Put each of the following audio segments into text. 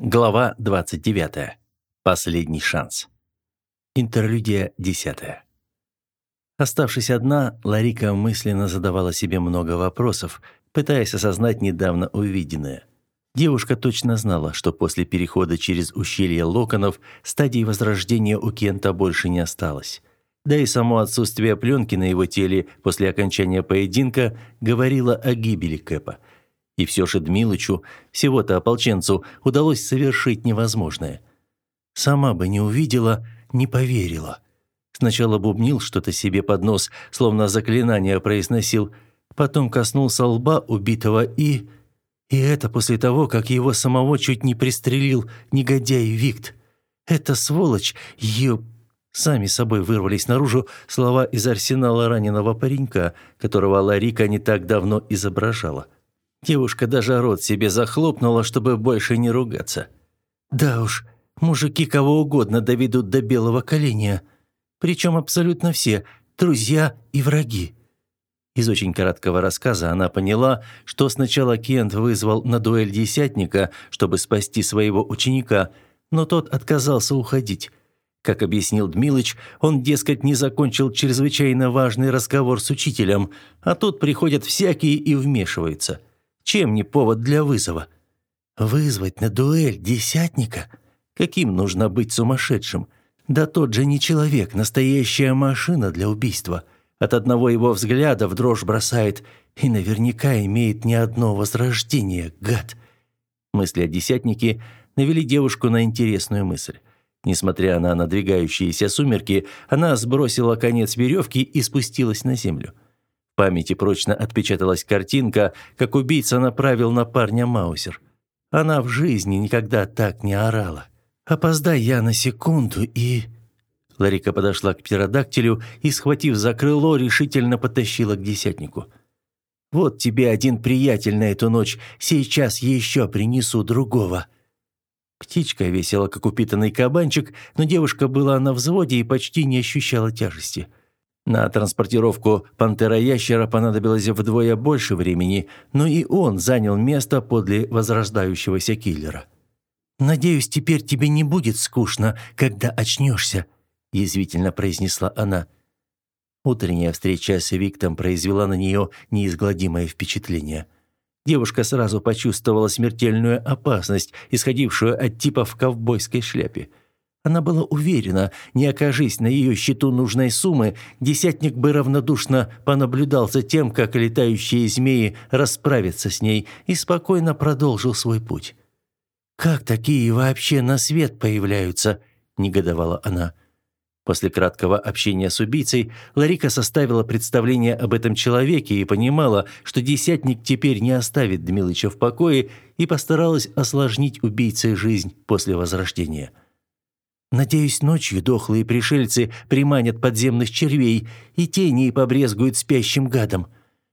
Глава 29. Последний шанс. Интерлюдия 10. Оставшись одна, Ларика мысленно задавала себе много вопросов, пытаясь осознать недавно увиденное. Девушка точно знала, что после перехода через ущелье локонов стадии возрождения у Кента больше не осталось. Да и само отсутствие пленки на его теле после окончания поединка говорило о гибели Кэпа – и все же Дмилычу, всего-то ополченцу, удалось совершить невозможное. Сама бы не увидела, не поверила. Сначала бубнил что-то себе под нос, словно заклинание произносил, потом коснулся лба убитого и... И это после того, как его самого чуть не пристрелил негодяй Викт. Эта сволочь, ее... Сами собой вырвались наружу слова из арсенала раненого паренька, которого Ларика не так давно изображала. Девушка даже рот себе захлопнула, чтобы больше не ругаться. Да уж, мужики кого угодно доведут до белого коленя. Причем абсолютно все, друзья и враги. Из очень короткого рассказа она поняла, что сначала Кент вызвал на дуэль десятника, чтобы спасти своего ученика, но тот отказался уходить. Как объяснил Дмилыч, он, дескать, не закончил чрезвычайно важный разговор с учителем, а тут приходят всякие и вмешиваются – чем не повод для вызова? Вызвать на дуэль десятника? Каким нужно быть сумасшедшим? Да тот же не человек, настоящая машина для убийства. От одного его взгляда в дрожь бросает и наверняка имеет не одно возрождение, гад. Мысли о десятнике навели девушку на интересную мысль. Несмотря на надвигающиеся сумерки, она сбросила конец веревки и спустилась на землю памяти прочно отпечаталась картинка, как убийца направил на парня Маусер. Она в жизни никогда так не орала. «Опоздай я на секунду и...» Ларика подошла к птеродактилю и, схватив за крыло, решительно потащила к десятнику. «Вот тебе один приятель на эту ночь, сейчас еще принесу другого». Птичка весила, как упитанный кабанчик, но девушка была на взводе и почти не ощущала тяжести. На транспортировку пантера-ящера понадобилось вдвое больше времени, но и он занял место подле возрождающегося киллера. «Надеюсь, теперь тебе не будет скучно, когда очнешься», – язвительно произнесла она. Утренняя встреча с Виктом произвела на нее неизгладимое впечатление. Девушка сразу почувствовала смертельную опасность, исходившую от типа в ковбойской шляпе – она была уверена, не окажись на ее счету нужной суммы, десятник бы равнодушно понаблюдал за тем, как летающие змеи расправятся с ней, и спокойно продолжил свой путь. «Как такие вообще на свет появляются?» – негодовала она. После краткого общения с убийцей Ларика составила представление об этом человеке и понимала, что десятник теперь не оставит Дмилыча в покое и постаралась осложнить убийце жизнь после возрождения – Надеюсь, ночью дохлые пришельцы приманят подземных червей, и тени побрезгуют спящим гадом.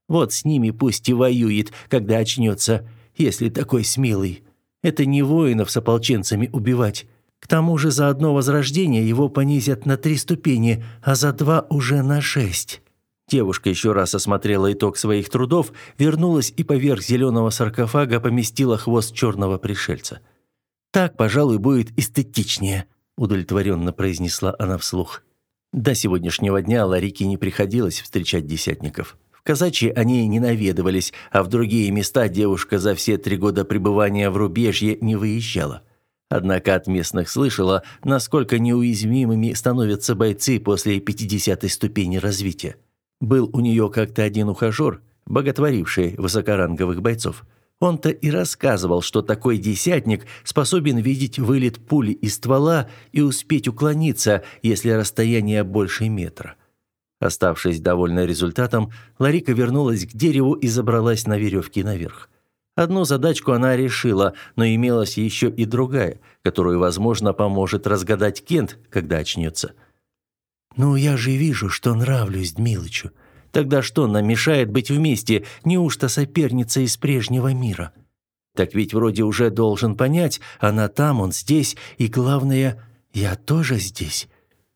Вот с ними пусть и воюет, когда очнется, если такой смелый. Это не воинов с ополченцами убивать. К тому же за одно возрождение его понизят на три ступени, а за два уже на шесть». Девушка еще раз осмотрела итог своих трудов, вернулась и поверх зеленого саркофага поместила хвост черного пришельца. «Так, пожалуй, будет эстетичнее», удовлетворенно произнесла она вслух. До сегодняшнего дня Ларике не приходилось встречать десятников. В казачьи они не наведывались, а в другие места девушка за все три года пребывания в рубежье не выезжала. Однако от местных слышала, насколько неуязвимыми становятся бойцы после 50-й ступени развития. Был у нее как-то один ухажер, боготворивший высокоранговых бойцов – он-то и рассказывал, что такой десятник способен видеть вылет пули из ствола и успеть уклониться, если расстояние больше метра. Оставшись довольна результатом, Ларика вернулась к дереву и забралась на веревке наверх. Одну задачку она решила, но имелась еще и другая, которую, возможно, поможет разгадать Кент, когда очнется. «Ну, я же вижу, что нравлюсь Дмилычу», Тогда что нам мешает быть вместе? Неужто соперница из прежнего мира? Так ведь вроде уже должен понять, она там, он здесь, и главное, я тоже здесь.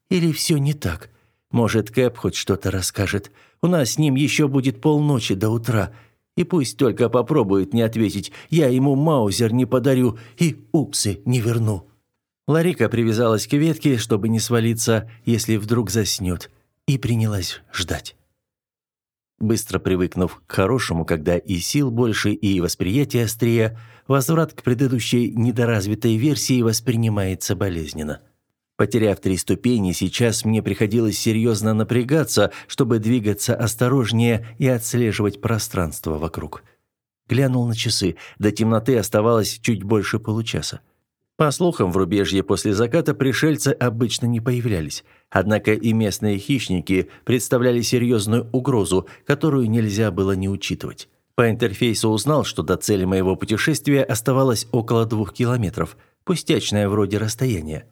Или все не так? Может, Кэп хоть что-то расскажет. У нас с ним еще будет полночи до утра. И пусть только попробует не ответить, я ему маузер не подарю и упсы не верну. Ларика привязалась к ветке, чтобы не свалиться, если вдруг заснет, и принялась ждать. Быстро привыкнув к хорошему, когда и сил больше, и восприятие острее, возврат к предыдущей недоразвитой версии воспринимается болезненно. Потеряв три ступени, сейчас мне приходилось серьезно напрягаться, чтобы двигаться осторожнее и отслеживать пространство вокруг. Глянул на часы. До темноты оставалось чуть больше получаса. По слухам, в рубежье после заката пришельцы обычно не появлялись. Однако и местные хищники представляли серьезную угрозу, которую нельзя было не учитывать. По интерфейсу узнал, что до цели моего путешествия оставалось около двух километров. Пустячное вроде расстояние.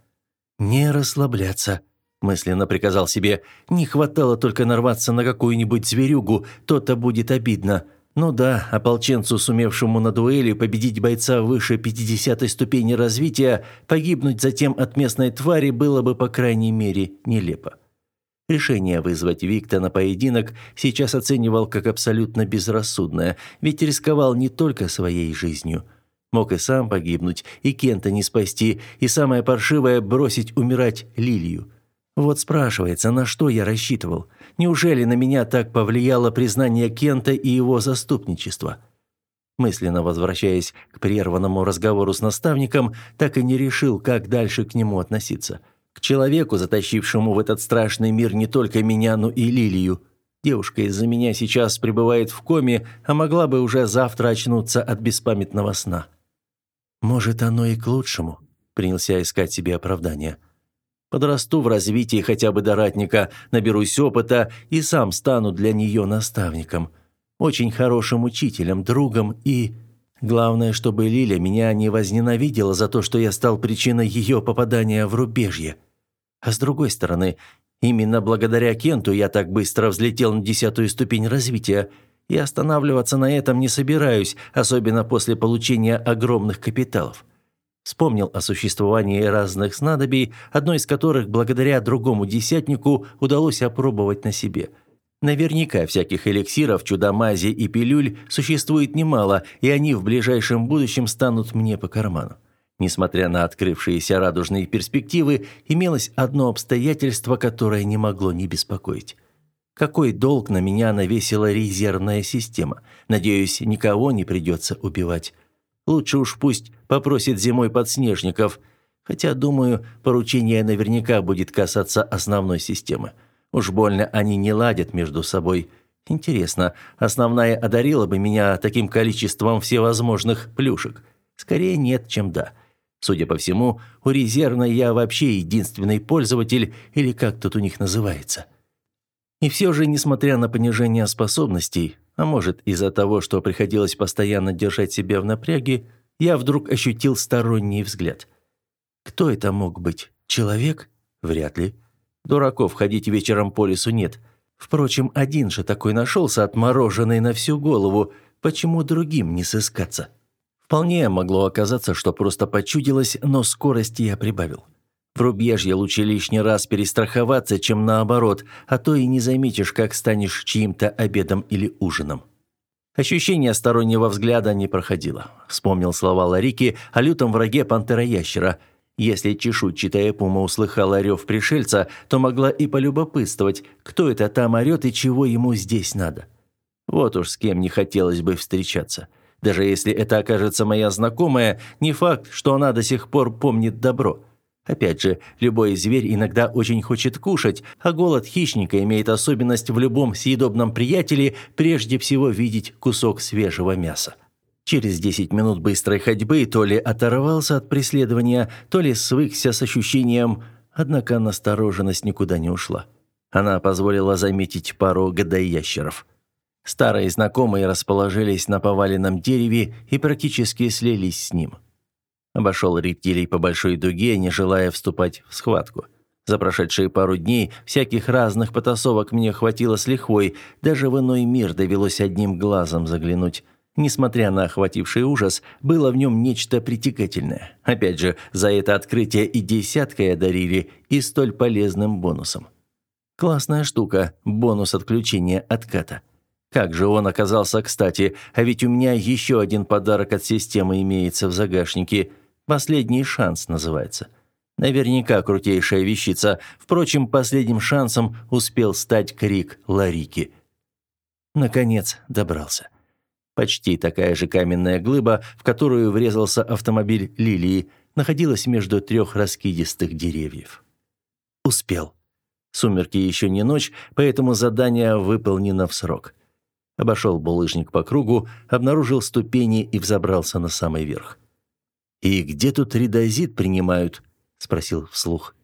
«Не расслабляться», – мысленно приказал себе. «Не хватало только нарваться на какую-нибудь зверюгу, то-то будет обидно». Ну да, ополченцу, сумевшему на дуэли победить бойца выше 50-й ступени развития, погибнуть затем от местной твари было бы, по крайней мере, нелепо. Решение вызвать Викта на поединок сейчас оценивал как абсолютно безрассудное, ведь рисковал не только своей жизнью – Мог и сам погибнуть, и Кента не спасти, и самое паршивое – бросить умирать Лилию. Вот спрашивается, на что я рассчитывал? Неужели на меня так повлияло признание Кента и его заступничество? Мысленно возвращаясь к прерванному разговору с наставником, так и не решил, как дальше к нему относиться. К человеку, затащившему в этот страшный мир не только меня, но и Лилию. Девушка из-за меня сейчас пребывает в коме, а могла бы уже завтра очнуться от беспамятного сна. «Может, оно и к лучшему», – принялся искать себе оправдание. «Подрасту в развитии хотя бы до ратника, наберусь опыта и сам стану для нее наставником, очень хорошим учителем, другом и...» Главное, чтобы Лиля меня не возненавидела за то, что я стал причиной ее попадания в рубежье. А с другой стороны, именно благодаря Кенту я так быстро взлетел на десятую ступень развития – и останавливаться на этом не собираюсь, особенно после получения огромных капиталов. Вспомнил о существовании разных снадобий, одно из которых благодаря другому десятнику удалось опробовать на себе. Наверняка всяких эликсиров, чудомази и пилюль существует немало, и они в ближайшем будущем станут мне по карману. Несмотря на открывшиеся радужные перспективы, имелось одно обстоятельство, которое не могло не беспокоить. Какой долг на меня навесила резервная система? Надеюсь, никого не придется убивать. Лучше уж пусть попросит зимой подснежников. Хотя, думаю, поручение наверняка будет касаться основной системы. Уж больно они не ладят между собой. Интересно, основная одарила бы меня таким количеством всевозможных плюшек? Скорее нет, чем да. Судя по всему, у резервной я вообще единственный пользователь, или как тут у них называется – и все же, несмотря на понижение способностей, а может из-за того, что приходилось постоянно держать себя в напряге, я вдруг ощутил сторонний взгляд. Кто это мог быть? Человек? Вряд ли. Дураков ходить вечером по лесу нет. Впрочем, один же такой нашелся, отмороженный на всю голову. Почему другим не сыскаться? Вполне могло оказаться, что просто почудилось, но скорости я прибавил. В рубежье лучше лишний раз перестраховаться, чем наоборот, а то и не заметишь, как станешь чьим-то обедом или ужином. Ощущение стороннего взгляда не проходило. Вспомнил слова Ларики о лютом враге пантера-ящера. Если чешуйчатая пума услыхала рев пришельца, то могла и полюбопытствовать, кто это там орет и чего ему здесь надо. Вот уж с кем не хотелось бы встречаться. Даже если это окажется моя знакомая, не факт, что она до сих пор помнит добро. Опять же, любой зверь иногда очень хочет кушать, а голод хищника имеет особенность в любом съедобном приятеле прежде всего видеть кусок свежего мяса. Через 10 минут быстрой ходьбы то ли оторвался от преследования, то ли свыкся с ощущением, однако настороженность никуда не ушла. Она позволила заметить пару годоящеров. Старые знакомые расположились на поваленном дереве и практически слились с ним – Обошел рептилий по большой дуге, не желая вступать в схватку. За прошедшие пару дней всяких разных потасовок мне хватило с лихвой, даже в иной мир довелось одним глазом заглянуть. Несмотря на охвативший ужас, было в нем нечто притягательное. Опять же, за это открытие и десяткой одарили, и столь полезным бонусом. Классная штука – бонус отключения отката. Как же он оказался кстати, а ведь у меня еще один подарок от системы имеется в загашнике. Последний шанс называется. Наверняка крутейшая вещица. Впрочем, последним шансом успел стать крик Ларики. Наконец добрался. Почти такая же каменная глыба, в которую врезался автомобиль Лилии, находилась между трех раскидистых деревьев. Успел. Сумерки еще не ночь, поэтому задание выполнено в срок. Обошел булыжник по кругу, обнаружил ступени и взобрался на самый верх. «И где тут ридозит принимают?» – спросил вслух.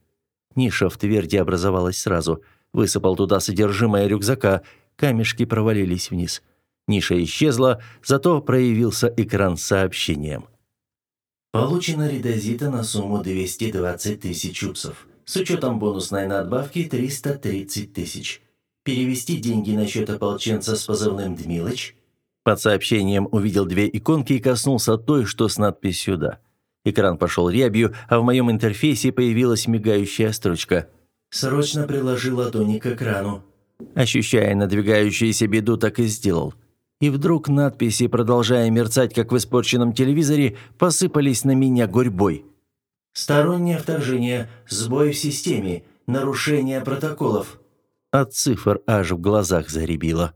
Ниша в тверди образовалась сразу. Высыпал туда содержимое рюкзака, камешки провалились вниз – Ниша исчезла, зато проявился экран с сообщением. Получено редозита на сумму 220 тысяч упсов. С учетом бонусной надбавки 330 тысяч. Перевести деньги на счет ополченца с позывным «Дмилыч». Под сообщением увидел две иконки и коснулся той, что с надписью «Да». Экран пошел рябью, а в моем интерфейсе появилась мигающая строчка. «Срочно приложи ладони к экрану». Ощущая надвигающуюся беду, так и сделал и вдруг надписи, продолжая мерцать, как в испорченном телевизоре, посыпались на меня гурьбой. «Стороннее вторжение, сбой в системе, нарушение протоколов». От цифр аж в глазах заребило.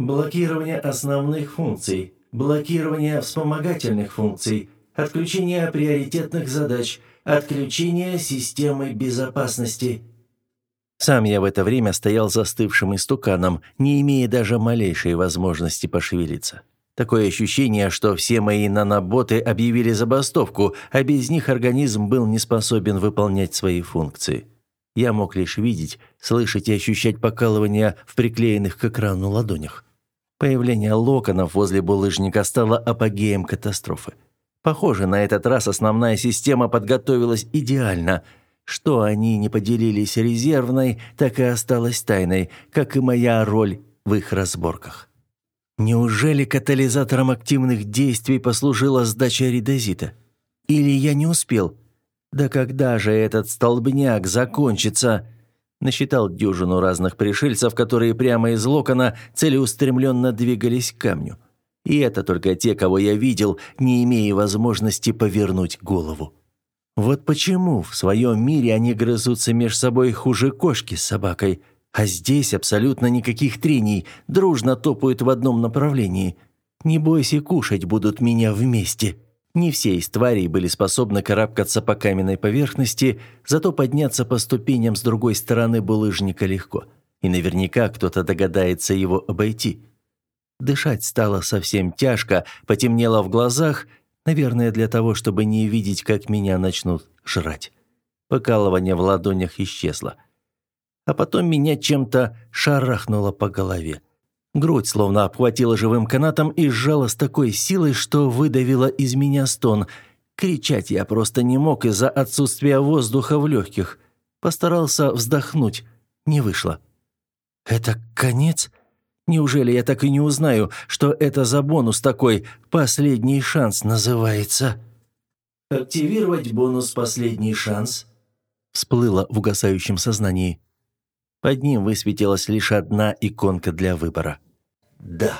«Блокирование основных функций, блокирование вспомогательных функций, отключение приоритетных задач, отключение системы безопасности». Сам я в это время стоял застывшим истуканом, не имея даже малейшей возможности пошевелиться. Такое ощущение, что все мои наноботы объявили забастовку, а без них организм был не способен выполнять свои функции. Я мог лишь видеть, слышать и ощущать покалывание в приклеенных к экрану ладонях. Появление локонов возле булыжника стало апогеем катастрофы. Похоже, на этот раз основная система подготовилась идеально – что они не поделились резервной, так и осталось тайной, как и моя роль в их разборках. Неужели катализатором активных действий послужила сдача редозита? Или я не успел? Да когда же этот столбняк закончится? Насчитал дюжину разных пришельцев, которые прямо из локона целеустремленно двигались к камню. И это только те, кого я видел, не имея возможности повернуть голову. Вот почему в своем мире они грызутся меж собой хуже кошки с собакой, а здесь абсолютно никаких трений, дружно топают в одном направлении. Не бойся, кушать будут меня вместе. Не все из тварей были способны карабкаться по каменной поверхности, зато подняться по ступеням с другой стороны булыжника легко. И наверняка кто-то догадается его обойти. Дышать стало совсем тяжко, потемнело в глазах – Наверное, для того, чтобы не видеть, как меня начнут жрать. Покалывание в ладонях исчезло. А потом меня чем-то шарахнуло по голове. Грудь словно обхватила живым канатом и сжала с такой силой, что выдавила из меня стон. Кричать я просто не мог из-за отсутствия воздуха в легких. Постарался вздохнуть. Не вышло. «Это конец?» Неужели я так и не узнаю, что это за бонус такой «Последний шанс» называется?» «Активировать бонус «Последний шанс»?» всплыло в угасающем сознании. Под ним высветилась лишь одна иконка для выбора. «Да».